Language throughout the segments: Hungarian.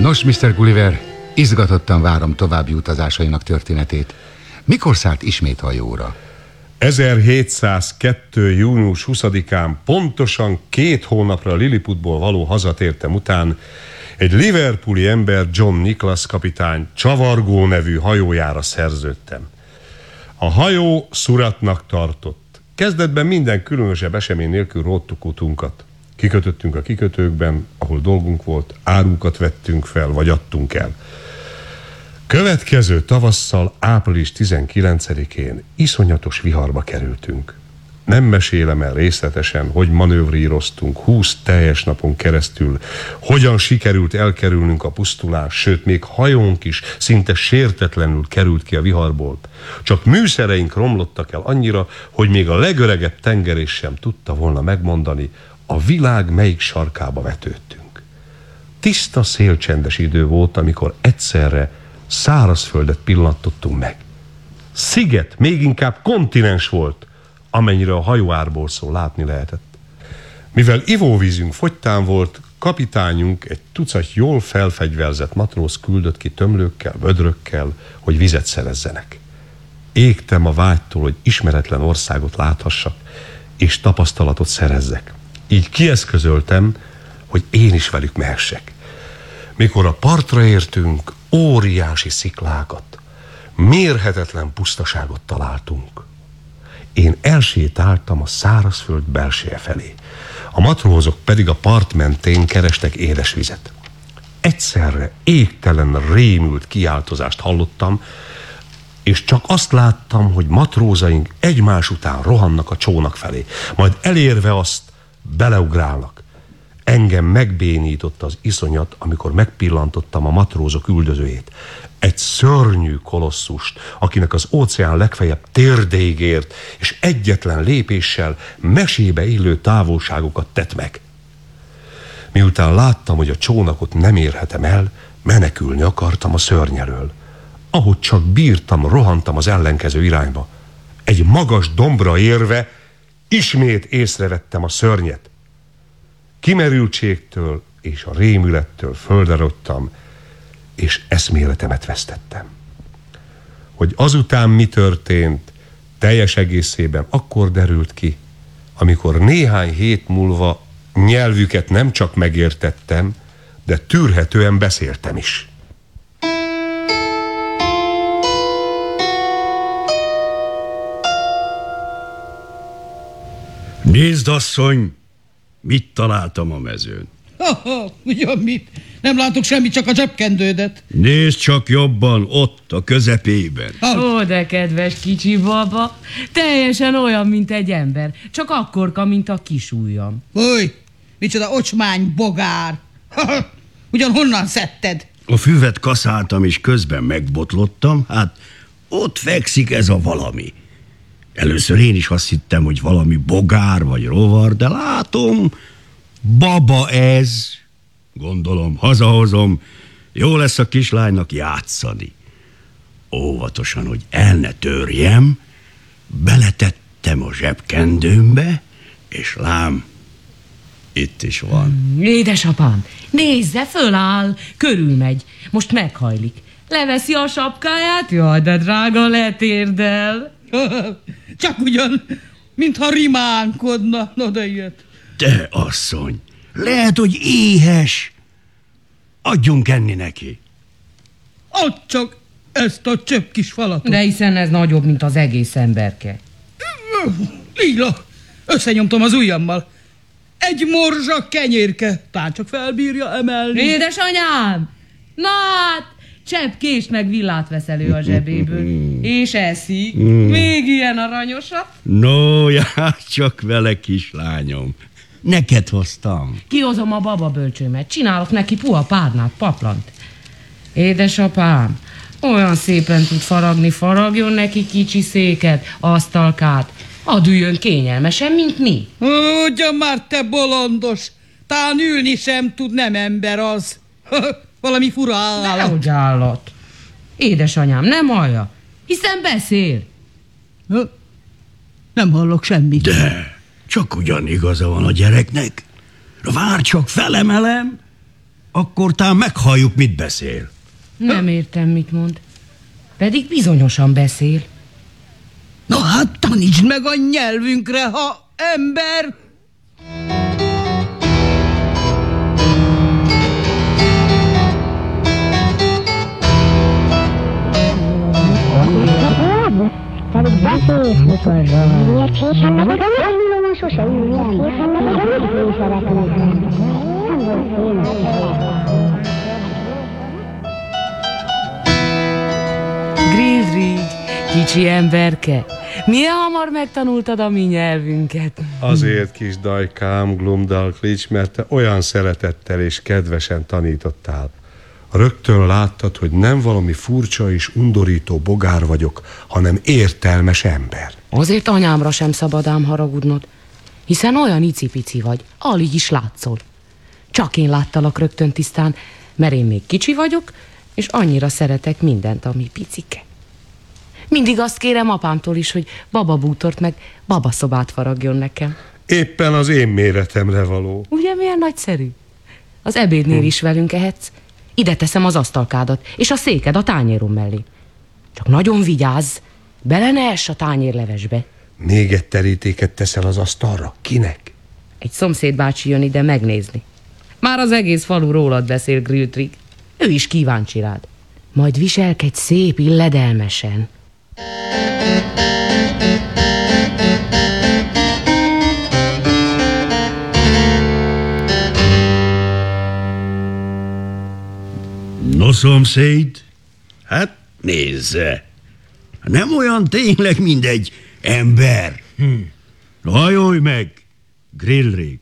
Nos, Mr. Gulliver, izgatottan várom további utazásainak történetét. Mikor szállt ismét hajóra? 1702. június 20-án pontosan két hónapra Lilliputból való hazatértem után egy Liverpooli ember John Nicholas kapitány csavargó nevű hajójára szerződtem. A hajó szuratnak tartott. Kezdetben minden különösebb esemény nélkül róttuk utunkat. Kikötöttünk a kikötőkben, ahol dolgunk volt, árunkat vettünk fel, vagy adtunk el. Következő tavasszal, április 19-én iszonyatos viharba kerültünk. Nem mesélem el részletesen, hogy manővríroztunk 20 teljes napon keresztül, hogyan sikerült elkerülnünk a pusztulás, sőt, még hajónk is szinte sértetlenül került ki a viharból. Csak műszereink romlottak el annyira, hogy még a legöregebb tengerés sem tudta volna megmondani, a világ melyik sarkába vetődtünk. Tiszta szélcsendes idő volt, amikor egyszerre szárazföldet pillantottunk meg. Sziget, még inkább kontinens volt, amennyire a hajóárból szó látni lehetett. Mivel ivóvízünk fogytán volt, kapitányunk egy tucat jól felfegyverzett matróz küldött ki tömlőkkel, vödrökkel, hogy vizet szerezzenek. Égtem a vágytól, hogy ismeretlen országot láthassak, és tapasztalatot szerezzek. Így kieszközöltem, hogy én is velük mehessek. Mikor a partra értünk, óriási sziklákat, mérhetetlen pusztaságot találtunk. Én elsétáltam a szárazföld belseje felé. A matrózok pedig a part mentén kerestek édesvizet. Egyszerre égtelen rémült kiáltozást hallottam, és csak azt láttam, hogy matrózaink egymás után rohannak a csónak felé, majd elérve azt beleugrálnak. Engem megbénított az iszonyat, amikor megpillantottam a matrózok üldözőjét. Egy szörnyű kolosszust, akinek az óceán legfeljebb térdéig ért, és egyetlen lépéssel mesébe illő távolságokat tett meg. Miután láttam, hogy a csónakot nem érhetem el, menekülni akartam a szörnyelől. Ahogy csak bírtam, rohantam az ellenkező irányba. Egy magas dombra érve ismét észrevettem a szörnyet. Kimerültségtől és a rémülettől földre rottam, és eszméletemet vesztettem. Hogy azután mi történt, teljes egészében akkor derült ki, amikor néhány hét múlva nyelvüket nem csak megértettem, de tűrhetően beszéltem is. Nézd, asszony, mit találtam a mezőn. Ha, ugyan mit? Nem látok semmit, csak a zsebkendődet. Nézd csak jobban, ott, a közepében. Ó, de kedves kicsi baba, teljesen olyan, mint egy ember, csak akkorka, mint a kisújam. Új, micsoda ocsmány bogár. Ugyan honnan szedted? A füvet kaszáltam, és közben megbotlottam, hát ott fekszik ez a valami. Először én is azt hittem, hogy valami bogár vagy rovar, de látom, baba ez. Gondolom, hazahozom, jó lesz a kislánynak játszani. Óvatosan, hogy el ne törjem, beletettem a zsebkendőmbe, és lám, itt is van. Édesapám, nézze, föláll, körülmegy, most meghajlik. Leveszi a sapkáját, jaj, de drága letérdel. Csak ugyan, mintha rimánkodna, no de ilyet. Te, asszony, lehet, hogy éhes. Adjunk enni neki. Add csak ezt a csöpp kis falatot. De hiszen ez nagyobb, mint az egész emberke. Lila, összenyomtam az ujjammal. Egy morzsa kenyérke, tán csak felbírja emelni. Édesanyám! Na hát, cseppkés meg villát vesz elő a zsebéből, és eszik. Még ilyen aranyosat. No, jár csak vele, kislányom. Neked hoztam. Kihozom a baba bölcsőmet, csinálok neki puha párnát, paplant. Édesapám, olyan szépen tud faragni, faragjon neki kicsi széket, asztalkát. Hadd üljön kényelmesen, mint mi. Ugyan már te bolondos, tán ülni sem tud, nem ember az. Valami fura állat. Dehogy állat. Édesanyám, nem hallja, hiszen beszél. Nem hallok semmit. De, csak ugyan igaza van a gyereknek. Vár csak, felemelem. Akkor talán meghalljuk, mit beszél. Nem értem, mit mond. Pedig bizonyosan beszél. Na hát tanítsd meg a nyelvünkre, ha ember! Beszélsz, mikor. Miért meg a Grillrig, kicsi emberke, milyen hamar megtanultad a mi nyelvünket? Azért, kis dajkám, Glumdalklics, mert te olyan szeretettel és kedvesen tanítottál. Rögtön láttad, hogy nem valami furcsa és undorító bogár vagyok, hanem értelmes ember. Azért anyámra sem szabad ám haragudnod, hiszen olyan icipici vagy, alig is látszol. Csak én láttalak rögtön tisztán, mert én még kicsi vagyok, és annyira szeretek mindent, ami picike. Mindig azt kérem apámtól is, hogy bababútort meg babaszobát faragjon nekem. Éppen az én méretemre való. Ugye milyen nagyszerű? Az ebédnél is velünk ehetsz. Ide teszem az asztalkádat, és a széked a tányérom mellé. Csak nagyon vigyázz, bele ne ess a tányérlevesbe. Még egy terítéket teszel az asztalra? Kinek? Egy szomszéd bácsi jön ide megnézni. Már az egész falu rólad beszél, Grültrig. Ő is kíváncsi rád. Majd viselkedj szép illedelmesen. No, szomszéd, hát nézze. Nem olyan tényleg, mint egy ember. Hm. Hajolj meg, grillrig.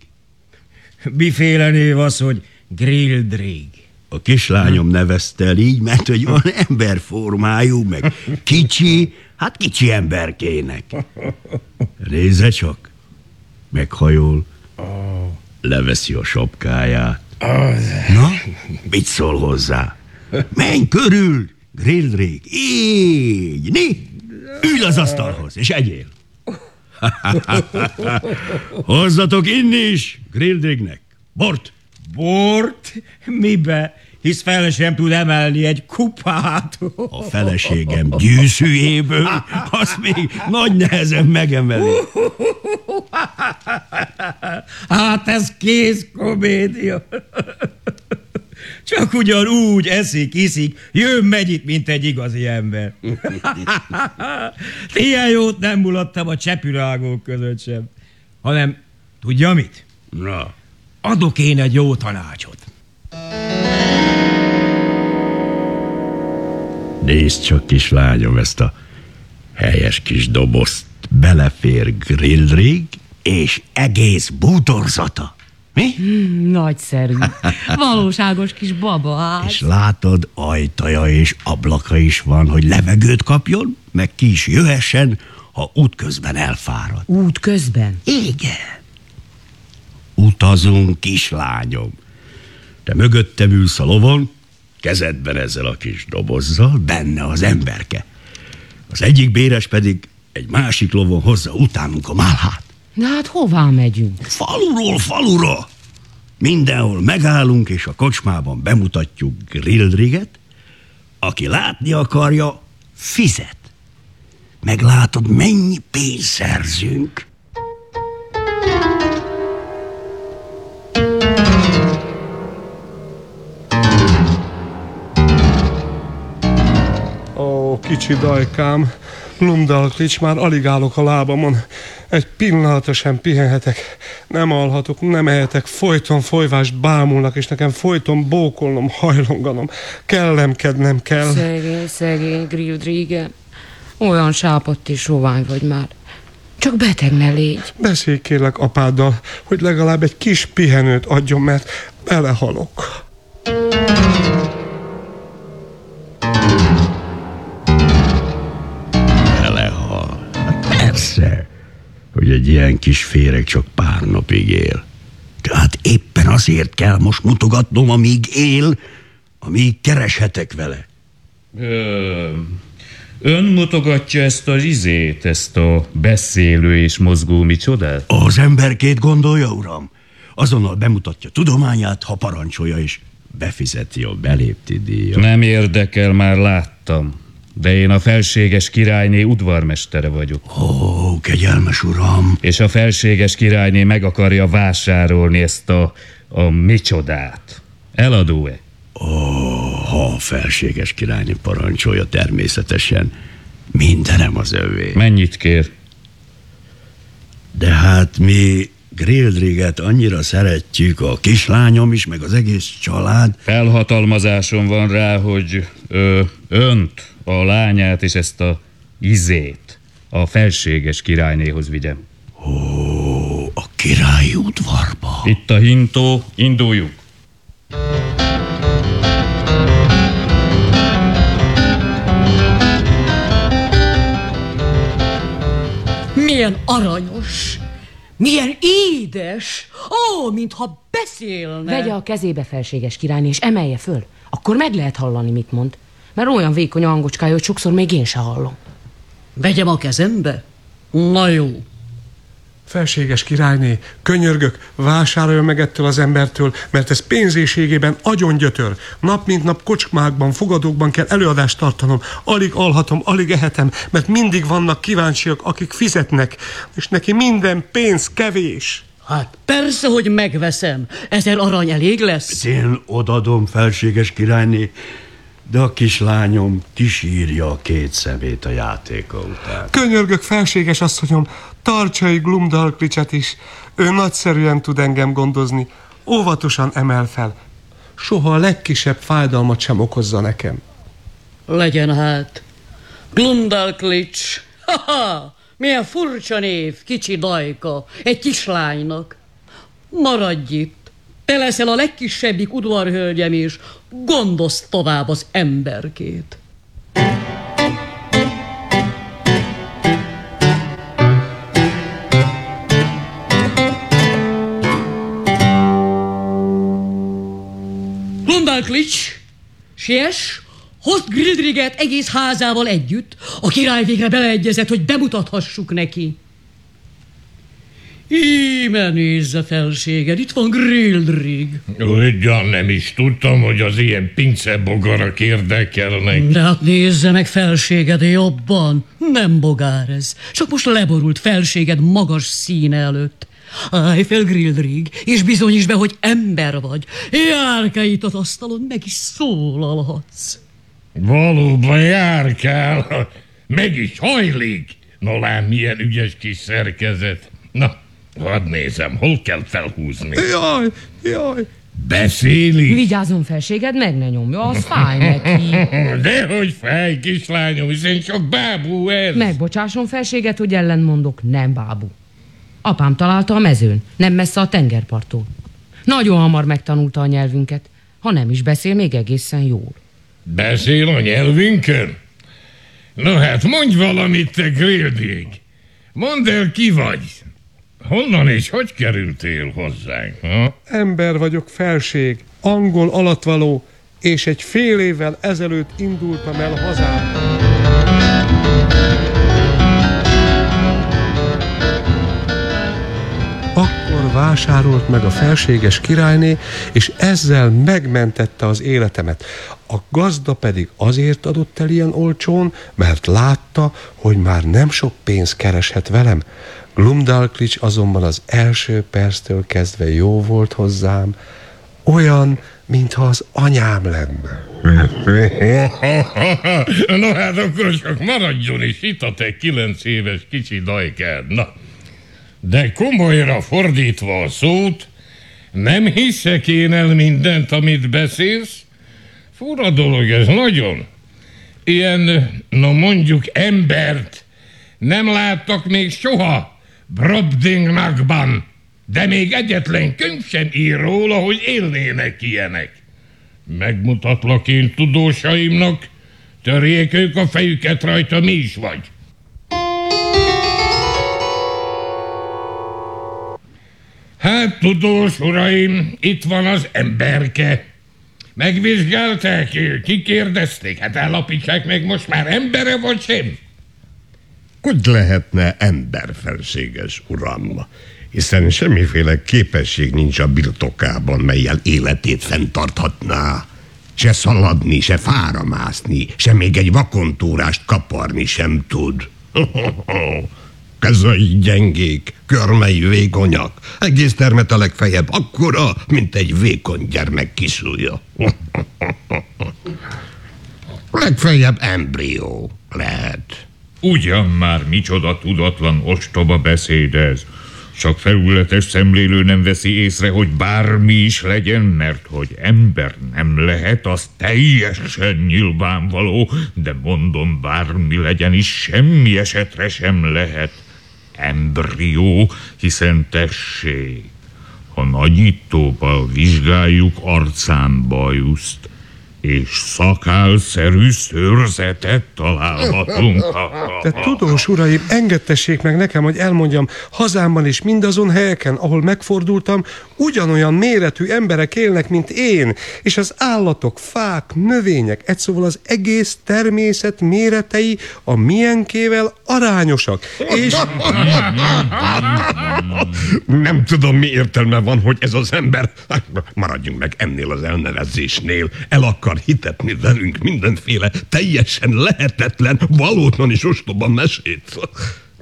Miféle név az, hogy Grildrig? A kislányom nevezte el így, mert hogy van emberformájú, meg kicsi, hát kicsi emberkének. Nézze csak, meghajol, leveszi a sapkáját. Na, mit szól hozzá? Menj körül, grillrig, így, ni, ülj az asztalhoz, és egyél. Hozzatok inni is, grillrignek, bort. Bort? Mibe? Hisz fel sem tud emelni egy kupát. A feleségem gyűszűjéből, azt még nagy nehezen megemeli. Hát ez kész komédia. Csak ugyan úgy eszik, iszik, jön megy itt, mint egy igazi ember. Ilyen jót nem mulattam a csepürágók között sem. Hanem, tudja mit? Na, Adok én egy jó tanácsot. Nézd csak, kislányom, ezt a helyes kis dobozt. Belefér grillrig, és egész bútorzata. Mi? Nagyszerű. Valóságos kis baba hát. És látod, ajtaja és ablaka is van, hogy levegőt kapjon, meg ki is jöhessen, ha útközben elfárad. Út közben. Igen. Utazunk, kislányom. Te mögöttem ülsz a lovon, kezedben ezzel a kis dobozzal, benne az emberke. Az egyik béres pedig egy másik lovon hozza utánunk a málhát. Na hát hová megyünk? Faluról falura. Mindenhol megállunk, és a kocsmában bemutatjuk Grillriget. Aki látni akarja, fizet. Meglátod, mennyi pénzt szerzünk. Ó, kicsi dajkám, Lumdalklics, már alig állok a lábamon. Egy pillanatra sem pihenhetek. Nem alhatok, nem ehetek, folyton folyvást bámulnak, és nekem folyton bókolnom, hajlonganom. Kellemkednem kell. Szegény, szegény Grildrige. Olyan sápadt és sovány vagy már. Csak beteg ne légy. Beszélj kérlek apáddal, hogy legalább egy kis pihenőt adjon, mert belehalok. Belehal. Hogy egy ilyen kis féreg csak pár napig él. Tehát éppen azért kell most mutogatnom, amíg él, amíg kereshetek vele. Ö, ön mutogatja ezt a izét, ezt a beszélő és mozgó micsodát? Az emberkét gondolja, uram? Azonnal bemutatja tudományát, ha parancsolja is. befizeti a belépti díjat. Nem érdekel, már láttam. De én a felséges királyné udvarmestere vagyok. Ó, kegyelmes uram! És a felséges királyné meg akarja vásárolni ezt a, a micsodát. Eladó-e? Ó, ha a felséges királyné parancsolja természetesen, mindenem az övé. Mennyit kér? De hát mi Grildriget annyira szeretjük, a kislányom is, meg az egész család. Felhatalmazásom van rá, hogy ö, önt, a lányát és ezt a izét a felséges királynéhoz vigyem. Ó, a királyi udvarba. Itt a hintó, induljunk. Milyen aranyos! Milyen édes! Ó, mintha beszélne! Vegye a kezébe felséges királyné, és emelje föl. Akkor meg lehet hallani, mit mond. Mert olyan vékony a hangocskája, hogy sokszor még én se hallom. Vegyem a kezembe? Na jó. Felséges királyné, könyörgök, vásároljon meg ettől az embertől, mert ez pénzéségében agyon gyötör. Nap mint nap kocsmákban, fogadókban kell előadást tartanom. Alig alhatom, alig ehetem, mert mindig vannak kíváncsiak, akik fizetnek, és neki minden pénz kevés. Hát persze, hogy megveszem. Ezer arany elég lesz. Én odadom, felséges királyné, de a kislányom kisírja a két szemét a játéka után. Könyörgök, felséges asszonyom, tartsai Glumdalklicset is. Ő nagyszerűen tud engem gondozni. Óvatosan emel fel. Soha a legkisebb fájdalmat sem okozza nekem. Legyen hát. Glundalklics. Ha-ha! Milyen furcsa név, kicsi dajka, egy kislánynak. Maradj itt. Te leszel a legkisebbik udvarhölgyem is. Gondozd tovább az emberkét. Glundalklics, siess, hozd Grildriget egész házával együtt. A király végre beleegyezett, hogy bemutathassuk neki. Íme nézze felséged, itt van Grildrig. Ugyan nem is tudtam, hogy az ilyen pincebogarak érdekelnek. De hát nézze meg felséged jobban. Nem bogár ez. Csak most leborult felséged magas színe előtt. Állj fel, Grildrig, és bizonyíts be, hogy ember vagy. Járkál itt az asztalon, meg is szólalhatsz. Valóban járkál, meg is hajlik. No lám, milyen ügyes kis szerkezet. Na, hadd nézem, hol kell felhúzni. Jaj, jaj. Beszélik? Vigyázzon felséged, meg ne nyomja, az fáj neki. Dehogy fáj, kislányom, hiszen csak bábú ez. Megbocsásson felséget, hogy ellentmondok, nem bábú. Apám találta a mezőn, nem messze a tengerparttól. Nagyon hamar megtanulta a nyelvünket, ha nem is beszél még egészen jól. Beszél a nyelvünkön? No hát, mondj valamit, te Grildig. Mondd el, ki vagy. Honnan és hogy kerültél hozzánk? Ha? Ember vagyok, felség, angol alatvaló, és egy fél évvel ezelőtt indultam el hazámba. Akkor vásárolt meg a felséges királyné, és ezzel megmentette az életemet. A gazda pedig azért adott el ilyen olcsón, mert látta, hogy már nem sok pénz kereshet velem. Glumdalklics azonban az első perctől kezdve jó volt hozzám, olyan, mintha az anyám lenne. no hát akkor csak maradjon is itt a te kilenc éves kicsi dajkád. Na, de komolyra fordítva a szót, nem hiszek én el mindent, amit beszélsz? Fura dolog ez nagyon. Ilyen, no mondjuk embert nem láttak még soha Brobdingnakban, de még egyetlen könyv sem ír róla, hogy élnének ilyenek. Megmutatlak én tudósaimnak, törjék ők a fejüket rajta, mi is vagy. Hát, tudós uraim, itt van az emberke. Megvizsgálták, kikérdezték, hát állapítsák meg most már embere vagy sem? Hogy lehetne emberfelséges, uram? hiszen semmiféle képesség nincs a birtokában, melyel életét fenntarthatná. Se szaladni, se fáramászni, se még egy vakontúrást kaparni sem tud. Kezai gyengék, körmei vékonyak, egész termete legfeljebb akkora, mint egy vékony gyermek kisúlya. legfeljebb embrió lehet. Ugyan már micsoda tudatlan ostoba beszéd ez. Csak felületes szemlélő nem veszi észre, hogy bármi is legyen, mert hogy ember nem lehet, az teljesen nyilvánvaló, de mondom, bármi legyen is, semmi esetre sem lehet embrió, hiszen tessék, ha nagyítóval vizsgáljuk arcán bajuszt, és szakálszerű szőrzetet találhatunk. De tudós uraim, engedtessék meg nekem, hogy elmondjam, hazámban is mindazon helyeken, ahol megfordultam, ugyanolyan méretű emberek élnek, mint én, és az állatok, fák, növények, egy szóval az egész természet méretei a milyenkével arányosak. És... Nem tudom, mi értelme van, hogy ez az ember, maradjunk meg ennél az elnevezésnél, el akar hitetni velünk mindenféle teljesen lehetetlen, valótlan és ostoba mesét.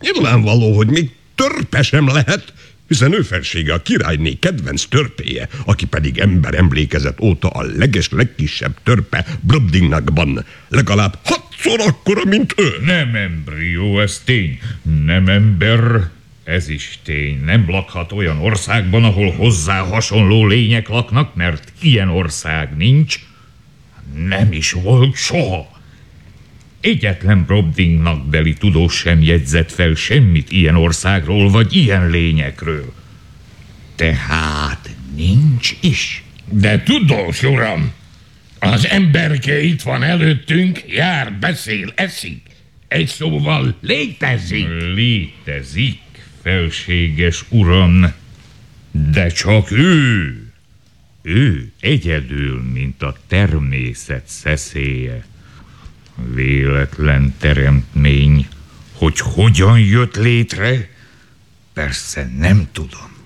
Nyilvánvaló, hogy még törpe sem lehet, hiszen ő felsége a királyné kedvenc törpéje, aki pedig ember emlékezett óta a leges legkisebb törpe Brobdingnakban, legalább hatszor akkora, mint ő. Nem embrió, ez tény. Nem ember, ez is tény. Nem lakhat olyan országban, ahol hozzá hasonló lények laknak, mert ilyen ország nincs. Nem is volt soha. Egyetlen Brobdingnak beli tudós sem jegyzett fel semmit ilyen országról, vagy ilyen lényekről. Tehát nincs is. De tudós, uram, az emberke itt van előttünk, jár, beszél, eszik. Egy szóval létezik. Létezik, felséges uram, de csak ő. Ő egyedül, mint a természet szeszélye. Véletlen teremtmény, hogy hogyan jött létre, persze nem tudom.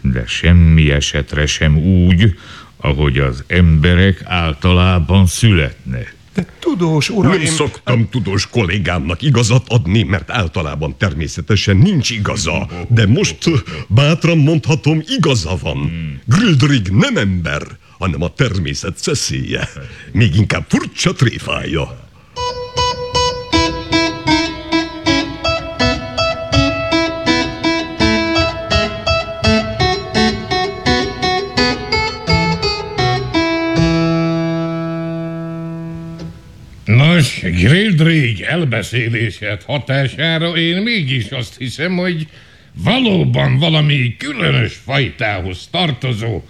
De semmi esetre sem úgy, ahogy az emberek általában születnek. De tudós uraim... Nem szoktam tudós kollégámnak igazat adni, mert általában természetesen nincs igaza. De most bátran mondhatom, igaza van. Grildrig nem ember, hanem a természet szeszélye. Még inkább furcsa tréfája. Nos, Grildrig elbeszélésed hatására én mégis azt hiszem, hogy valóban valami különös fajtához tartozó,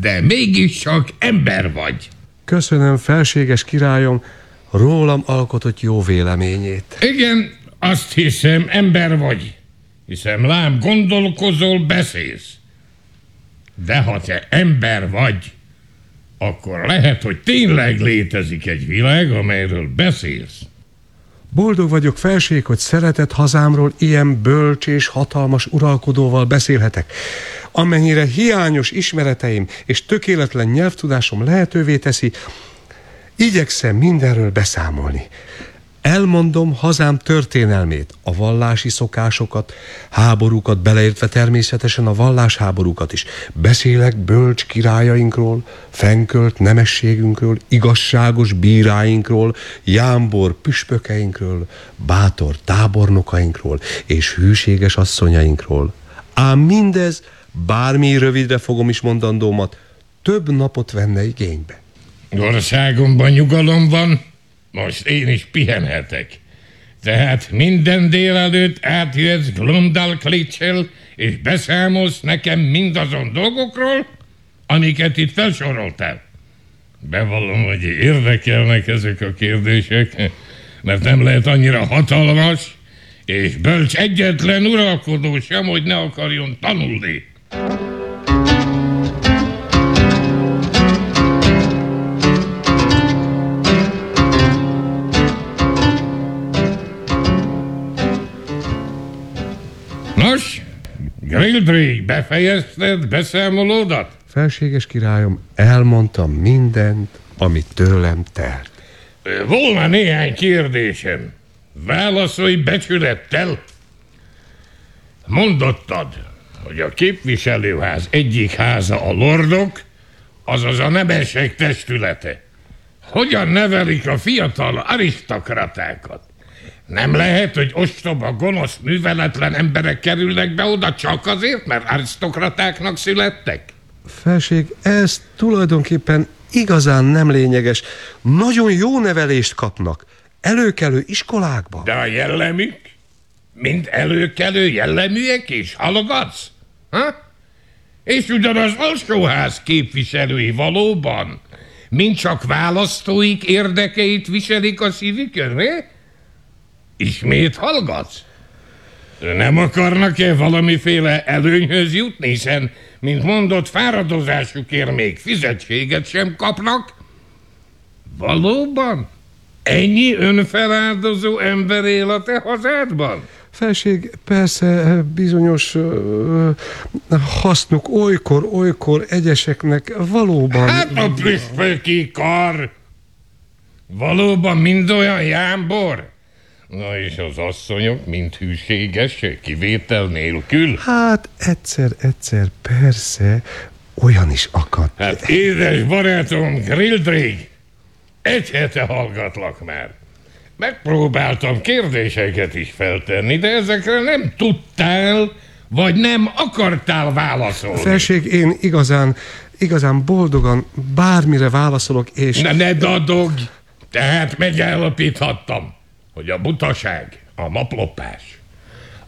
de mégiscsak ember vagy. Köszönöm, felséges királyom, rólam alkotott jó véleményét. Igen, azt hiszem, ember vagy. Hiszem, lám, gondolkozol, beszélsz. De ha te ember vagy, akkor lehet, hogy tényleg létezik egy világ, amelyről beszélsz. Boldog vagyok, felség, hogy szeretett hazámról ilyen bölcs és hatalmas uralkodóval beszélhetek. Amennyire hiányos ismereteim és tökéletlen nyelvtudásom lehetővé teszi, igyekszem mindenről beszámolni. Elmondom hazám történelmét, a vallási szokásokat, háborúkat, beleértve természetesen a vallásháborúkat is. Beszélek bölcs királyainkról, fenkölt nemességünkről, igazságos bíráinkról, jámbor püspökeinkről, bátor tábornokainkról és hűséges asszonyainkról. Ám mindez, bármi rövidre fogom is mondandómat, több napot venne igénybe. Országomban nyugalom van, most én is pihenhetek. Tehát minden délelőtt átjössz Glumdalklitchel, és beszámolsz nekem mindazon dolgokról, amiket itt felsoroltál. Bevallom, hogy érdekelnek ezek a kérdések, mert nem lehet annyira hatalmas, és bölcs egyetlen uralkodó sem, hogy ne akarjon tanulni. Grildrig, befejezted beszámolódat? Felséges királyom, elmondtam mindent, amit tőlem telt. Volna néhány kérdésem. Válaszolj becsülettel. Mondottad, hogy a képviselőház egyik háza a lordok, azaz a nemesek testülete. Hogyan nevelik a fiatal arisztokratákat? Nem lehet, hogy ostoba, gonosz, műveletlen emberek kerülnek be oda csak azért, mert arisztokratáknak születtek? Felség, ez tulajdonképpen igazán nem lényeges. Nagyon jó nevelést kapnak. Előkelő iskolákban. De a jellemük? Mind előkelő jelleműek is? Halogatsz? Ha? És ugyanaz alsóház képviselői valóban? Mind csak választóik érdekeit viselik a szívükön, mi? Ismét hallgatsz? Nem akarnak-e valamiféle előnyhöz jutni, hiszen, mint mondott, fáradozásukért még fizetséget sem kapnak? Valóban? Ennyi önfeláldozó ember él a te hazádban? Felség, persze bizonyos ö, hasznuk olykor, olykor egyeseknek valóban... Hát a püspöki kar! Valóban mind olyan jámbor? Na és az asszonyok mind hűségesek, kivétel nélkül? Hát egyszer, egyszer, persze, olyan is akadt. Hát édes barátom, Grildrig, egy hete hallgatlak már. Megpróbáltam kérdéseket is feltenni, de ezekre nem tudtál, vagy nem akartál válaszolni. Felség, én igazán, igazán boldogan bármire válaszolok, és... Ne, ne dadogj! Tehát megállapíthattam, hogy a butaság, a maplopás,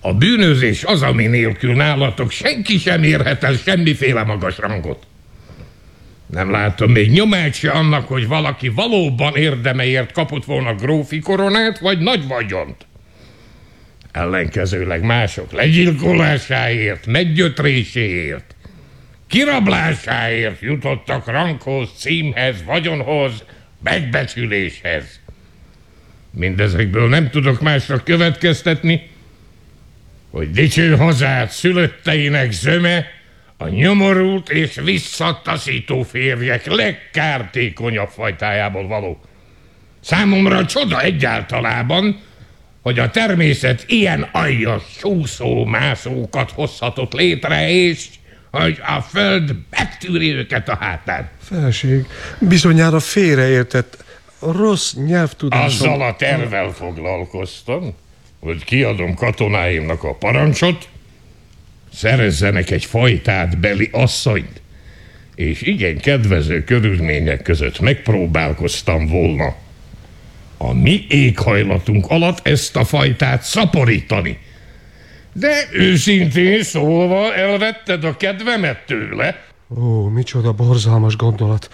a bűnözés az, ami nélkül nálatok senki sem érhet el semmiféle magas rangot. Nem látom még nyomát se annak, hogy valaki valóban érdemeért kapott volna grófi koronát, vagy nagy vagyont. Ellenkezőleg mások legyilkolásáért, meggyötréséért, kirablásáért jutottak ranghoz, címhez, vagyonhoz, megbecsüléshez. Mindezekből nem tudok másra következtetni, hogy dicső hazát szülötteinek zöme a nyomorult és visszataszító férjek legkártékonyabb fajtájából való. Számomra csoda egyáltalában, hogy a természet ilyen aljas súszó mászókat hozhatott létre, és hogy a föld megtűri őket a hátán. Felség, bizonyára félreértett, rossz nyelvtudásom... Azzal a tervel foglalkoztam, hogy kiadom katonáimnak a parancsot, szerezzenek egy fajtát beli asszonyt, és igen kedvező körülmények között megpróbálkoztam volna a mi éghajlatunk alatt ezt a fajtát szaporítani. De őszintén szólva elvetted a kedvemet tőle. Ó, micsoda borzalmas gondolat.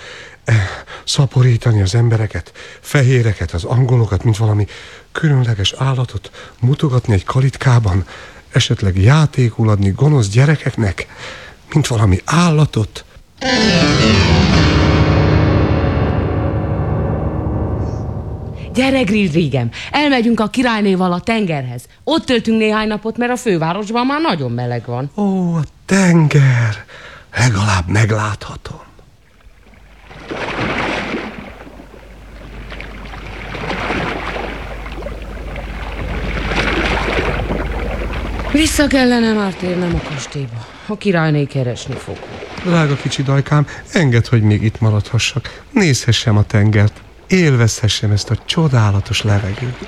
Szaporítani az embereket, fehéreket, az angolokat, mint valami különleges állatot, mutogatni egy kalitkában, esetleg játékul adni gonosz gyerekeknek, mint valami állatot. Gyere, Grildrigem, elmegyünk a királynéval a tengerhez. Ott töltünk néhány napot, mert a fővárosban már nagyon meleg van. Ó, a tenger! Legalább megláthatom. Vissza kellene már térnem a kastélyba. A királyné keresni fog. Drága kicsi dajkám, engedd, hogy még itt maradhassak. Nézhessem a tengert, élvezhessem ezt a csodálatos levegőt.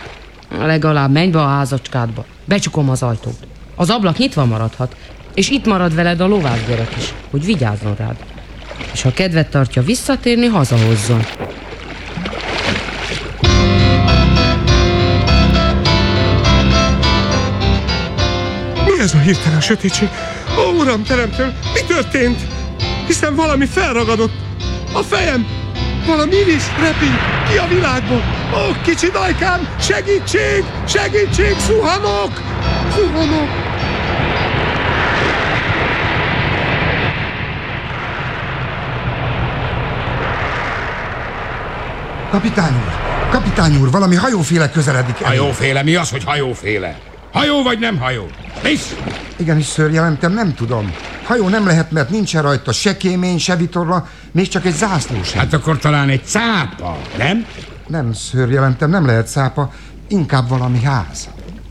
Legalább menj be a házacskádba. Becsukom az ajtót. Az ablak nyitva maradhat, és itt marad veled a lovászgyerek is, hogy vigyázzon rád. És ha kedvet tartja visszatérni, hazahozzon. Mi ez a hirtelen sötétség? Ó, uram, teremtő, mi történt? Hiszen valami felragadott. A fejem! Valami is repít ki a világból. Ó, kicsi dajkám, segítség! Segítség, zuhanok! Zuhanok! Kapitány úr! Kapitány úr, valami hajóféle közeledik elő. Hajóféle? Mi az, hogy hajóféle? Hajó vagy nem hajó? Visz! Igenis, ször, jelentem, nem tudom. Hajó nem lehet, mert nincsen rajta se kémény, se vitorla, még csak egy zászló sem. Hát akkor talán egy cápa, nem? Nem, ször, jelentem, nem lehet szápa, inkább valami ház.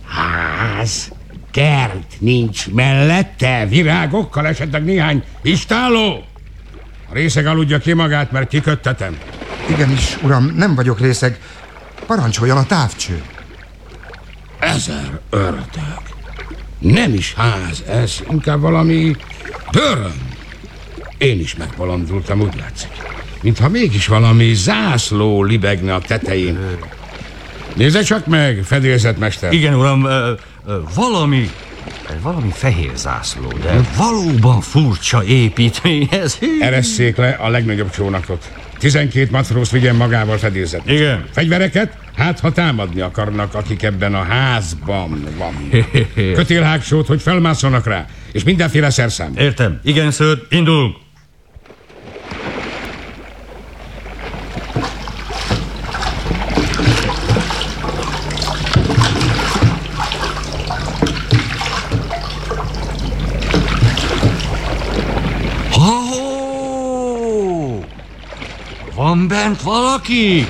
Ház? Kert nincs mellette, virágokkal, esetleg néhány istáló? A részeg aludja ki magát, mert kiköttetem. Igenis, uram, nem vagyok részeg. Parancsoljon a távcső. Ezer ördög. Nem is ház ez, inkább valami bőrön. Én is megbolondultam, úgy látszik. Mintha mégis valami zászló libegne a tetején. Nézze csak meg, fedélzetmester. Igen, uram, ö, ö, valami, valami fehér zászló, de valóban furcsa építmény ez. Eresszék le a legnagyobb csónakot. Tizenkét matróz vigyen magával fedélzet. Igen. Fegyvereket? Hát, ha támadni akarnak, akik ebben a házban van. Kötélhágsót, hogy felmászolnak rá, és mindenféle szerszám. Értem. Igen, ször, indulunk. Van bent valaki?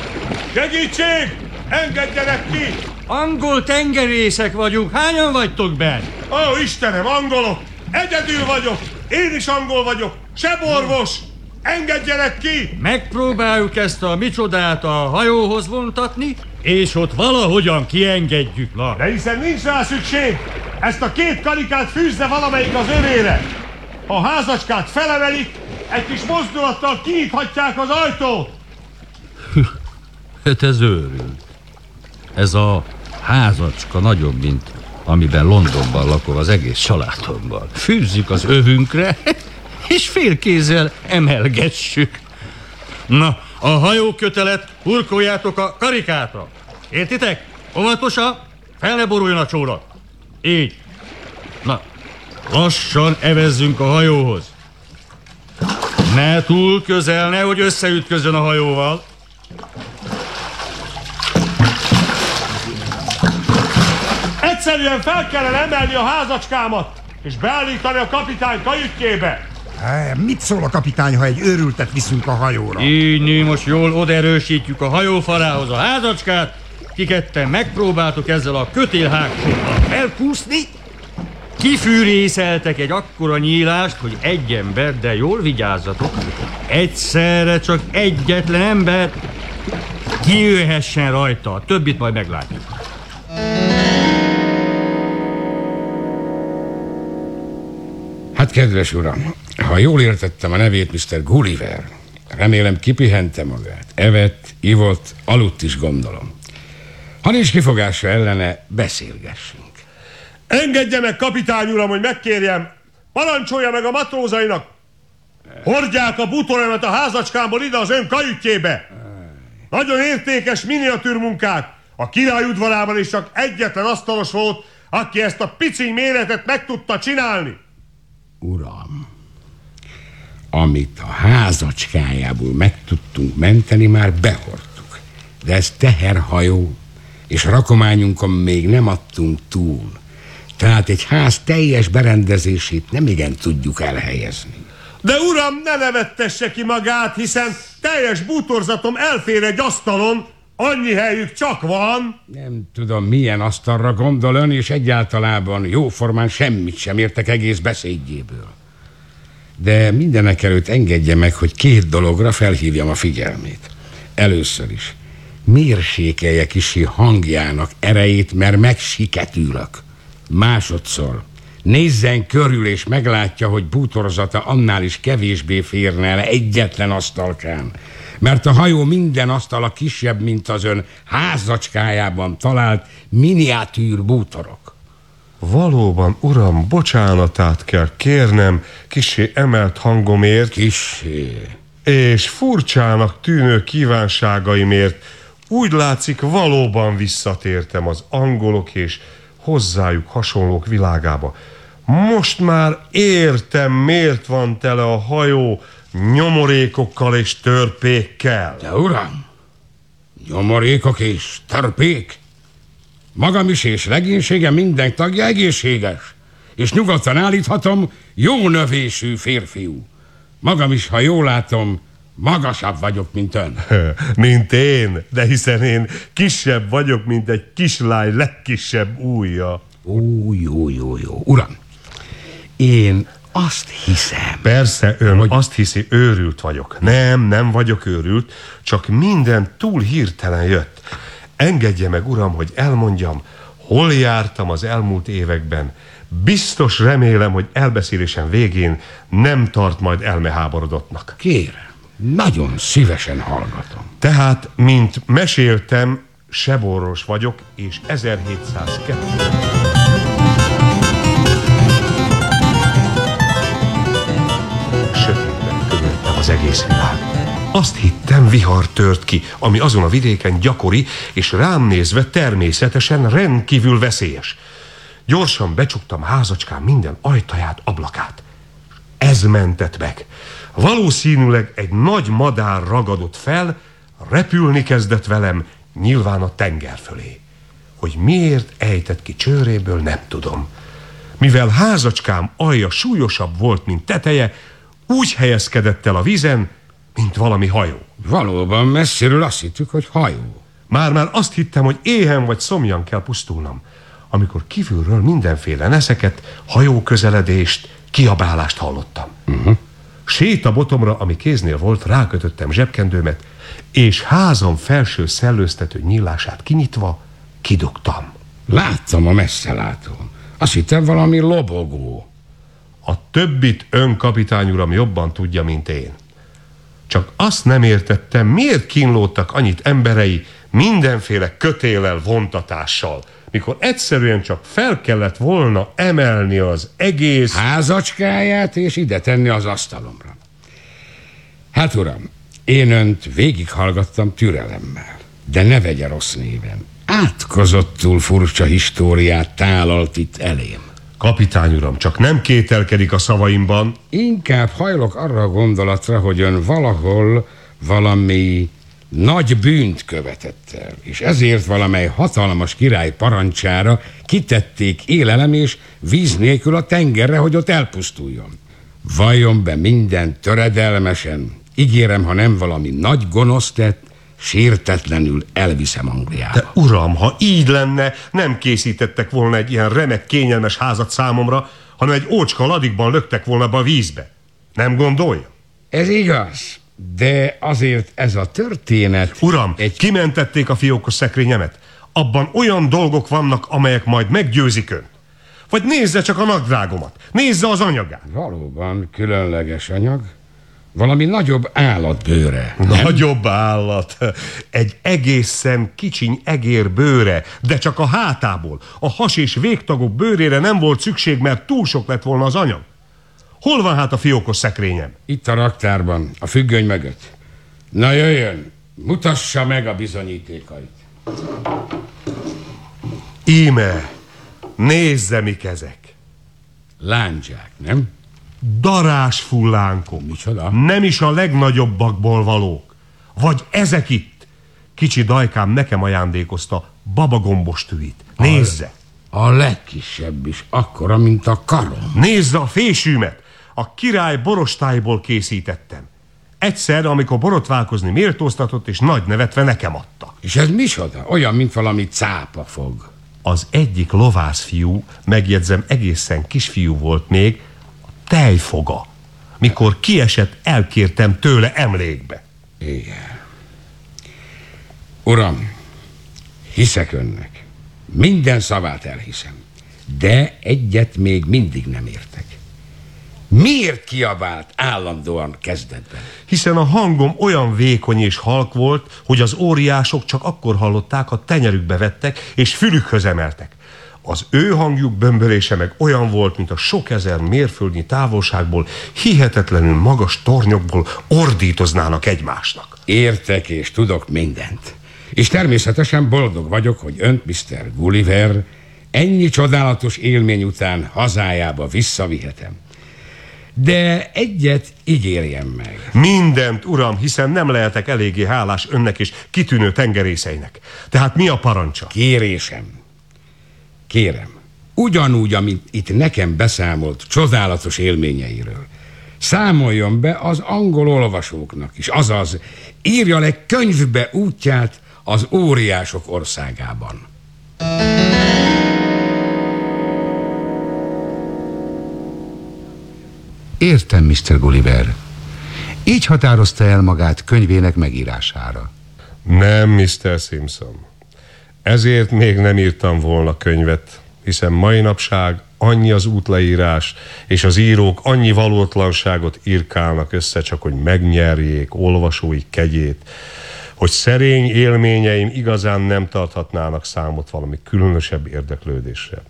Segítség! Engedjenek ki! Angol tengerészek vagyunk. Hányan vagytok bent? Ó, Istenem, angolok! Egyedül vagyok! Én is angol vagyok! Seborvos! Engedjenek ki! Megpróbáljuk ezt a micsodát a hajóhoz vontatni, és ott valahogyan kiengedjük, la. De hiszen nincs rá szükség! Ezt a két karikát fűzze valamelyik az övére! A házacskát felemelik, egy kis mozdulattal kinyithatják az ajtót! Hát ez őrült. Ez a házacska nagyobb, mint amiben Londonban lakom az egész családommal. Fűzzük az övünkre, és félkézzel emelgessük. Na, a hajókötelet hurkoljátok a karikátra. Értitek? Óvatosan, fel ne boruljon a csónak. Így. Na, lassan evezzünk a hajóhoz. Ne túl közel, nehogy összeütközön a hajóval. Egyszerűen fel kellene emelni a házacskámat, és beállítani a kapitány kajütjébe. Há, mit szól a kapitány, ha egy őrültet viszünk a hajóra? Így, né, most jól oderősítjük a hajófarához a házacskát. Ti ketten megpróbáltok ezzel a kötélhágsokkal felkúszni. Kifűrészeltek egy akkora nyílást, hogy egy ember, de jól vigyázzatok, egyszerre csak egyetlen ember kijöhessen rajta. A többit majd meglátjuk. Hát, kedves uram, ha jól értettem a nevét, Mr. Gulliver, remélem kipihente magát, evett, ivott, aludt is gondolom. Ha nincs kifogása ellene, beszélgessünk. Engedje meg, kapitány uram, hogy megkérjem, parancsolja meg a matrózainak, hordják a butoromat a házacskámból ide az ön kajütjébe. Nagyon értékes miniatűr munkák. A király udvarában is csak egyetlen asztalos volt, aki ezt a pici méretet meg tudta csinálni. Uram, amit a házacskájából meg tudtunk menteni, már behordtuk. De ez teherhajó, és rakományunkon még nem adtunk túl. Tehát egy ház teljes berendezését nem igen tudjuk elhelyezni. De uram, ne nevettesse ki magát, hiszen teljes bútorzatom elfér egy asztalon, annyi helyük csak van. Nem tudom, milyen asztalra gondol ön, és egyáltalában jóformán semmit sem értek egész beszédjéből. De mindenek előtt engedje meg, hogy két dologra felhívjam a figyelmét. Először is, mérsékelje kisi hangjának erejét, mert megsiketülök. Másodszor, nézzen körül, és meglátja, hogy bútorzata annál is kevésbé férne el egyetlen asztalkán. Mert a hajó minden asztala kisebb, mint az ön házacskájában talált miniatűr bútorok. Valóban, uram, bocsánatát kell kérnem kisé emelt hangomért. Kisé. És furcsának tűnő kívánságaimért. Úgy látszik, valóban visszatértem az angolok és hozzájuk hasonlók világába. Most már értem, miért van tele a hajó nyomorékokkal és törpékkel. De uram, nyomorékok és törpék? Magam is és legénysége minden tagja egészséges. És nyugodtan állíthatom, jó növésű férfiú. Magam is, ha jól látom, magasabb vagyok, mint ön. Mint én, de hiszen én kisebb vagyok, mint egy kislány legkisebb újja. Ó, jó, jó, jó. Uram, én azt hiszem... Persze, ön hogy... azt hiszi, őrült vagyok. Nem, nem vagyok őrült, csak minden túl hirtelen jött. Engedje meg, uram, hogy elmondjam, hol jártam az elmúlt években. Biztos remélem, hogy elbeszélésem végén nem tart majd elmeháborodottnak. Kérem, nagyon szívesen hallgatom. Tehát, mint meséltem, seboros vagyok, és 1702. Sötétben körülöttem az egész világ. Azt hittem, vihar tört ki, ami azon a vidéken gyakori, és rám nézve természetesen rendkívül veszélyes. Gyorsan becsuktam házacskám minden ajtaját, ablakát. Ez mentett meg. Valószínűleg egy nagy madár ragadott fel, repülni kezdett velem, nyilván a tenger fölé. Hogy miért ejtett ki csőréből, nem tudom. Mivel házacskám alja súlyosabb volt, mint teteje, úgy helyezkedett el a vízen, mint valami hajó. Valóban messziről azt hittük, hogy hajó. Már-már azt hittem, hogy éhen vagy szomjan kell pusztulnom. Amikor kívülről mindenféle neszeket, hajó közeledést, kiabálást hallottam. Uh-huh. Sétabotomra, ami kéznél volt, rákötöttem zsebkendőmet, és házam felső szellőztető nyílását kinyitva kidugtam. Láttam a messzelátón. Azt hittem valami lobogó. A többit ön kapitány uram jobban tudja, mint én. Csak azt nem értettem, miért kínlódtak annyit emberei mindenféle kötélel, vontatással, mikor egyszerűen csak fel kellett volna emelni az egész... Házacskáját és ide tenni az asztalomra. Hát uram, én önt végighallgattam türelemmel, de ne vegye rossz néven. Átkozottul furcsa históriát tálalt itt elém. Kapitány uram, csak nem kételkedik a szavaimban. Inkább hajlok arra a gondolatra, hogy ön valahol valami nagy bűnt követett el, és ezért valamely hatalmas király parancsára kitették élelem és víz nélkül a tengerre, hogy ott elpusztuljon. Vajon be minden töredelmesen, ígérem, ha nem valami nagy gonosz tett, sértetlenül elviszem Angliába. De uram, ha így lenne, nem készítettek volna egy ilyen remek, kényelmes házat számomra, hanem egy ócska ladikban löktek volna be a vízbe. Nem gondolja? Ez igaz, de azért ez a történet... Uram, egy... kimentették a fiókos szekrényemet. Abban olyan dolgok vannak, amelyek majd meggyőzik önt. Vagy nézze csak a nadrágomat, nézze az anyagát. Valóban különleges anyag. Valami nagyobb állat bőre. Nem? Nagyobb állat. Egy egészen kicsiny egér bőre, de csak a hátából. A has és végtagok bőrére nem volt szükség, mert túl sok lett volna az anyag. Hol van hát a fiókos szekrényem? Itt a raktárban, a függöny mögött. Na jöjjön, mutassa meg a bizonyítékait. Íme, nézze, mik ezek. Láncsák, nem? Darás fullánkok. Micsoda? Nem is a legnagyobbakból valók. Vagy ezek itt. Kicsi dajkám nekem ajándékozta babagombos tűit. Nézze. A, a legkisebb is, akkora, mint a karom. Nézze a fésűmet. A király borostáiból készítettem. Egyszer, amikor borotválkozni méltóztatott, és nagy nevetve nekem adta. És ez micsoda? Olyan, mint valami cápa fog. Az egyik lovászfiú, megjegyzem, egészen kisfiú volt még, a tejfoga. Mikor kiesett, elkértem tőle emlékbe. Igen. Uram, hiszek önnek. Minden szavát elhiszem. De egyet még mindig nem értek. Miért kiabált állandóan kezdetben? Hiszen a hangom olyan vékony és halk volt, hogy az óriások csak akkor hallották, ha tenyerükbe vettek és fülükhöz emeltek. Az ő hangjuk bömbölése meg olyan volt, mint a sok ezer mérföldnyi távolságból, hihetetlenül magas tornyokból ordítoznának egymásnak. Értek és tudok mindent. És természetesen boldog vagyok, hogy önt, Mr. Gulliver, ennyi csodálatos élmény után hazájába visszavihetem. De egyet ígérjem meg. Mindent, uram, hiszen nem lehetek eléggé hálás önnek és kitűnő tengerészeinek. Tehát mi a parancsa? Kérésem. Kérem, ugyanúgy, amit itt nekem beszámolt csodálatos élményeiről, számoljon be az angol olvasóknak is, azaz írja le könyvbe útját az óriások országában. Értem, Mr. Gulliver. Így határozta el magát könyvének megírására. Nem, Mr. Simpson. Ezért még nem írtam volna könyvet, hiszen mai napság annyi az útleírás, és az írók annyi valótlanságot írkálnak össze, csak hogy megnyerjék olvasói kegyét, hogy szerény élményeim igazán nem tarthatnának számot valami különösebb érdeklődésre.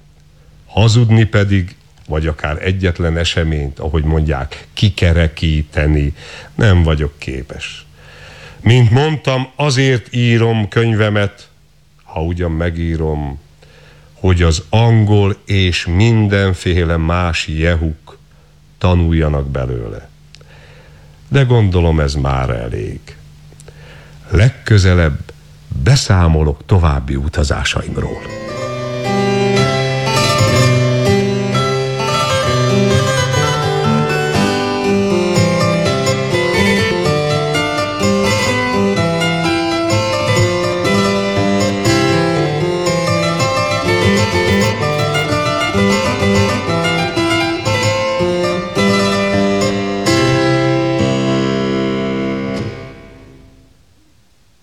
Hazudni pedig, vagy akár egyetlen eseményt, ahogy mondják, kikerekíteni, nem vagyok képes. Mint mondtam, azért írom könyvemet, ha ugyan megírom, hogy az angol és mindenféle más jehuk tanuljanak belőle. De gondolom ez már elég. Legközelebb beszámolok további utazásaimról.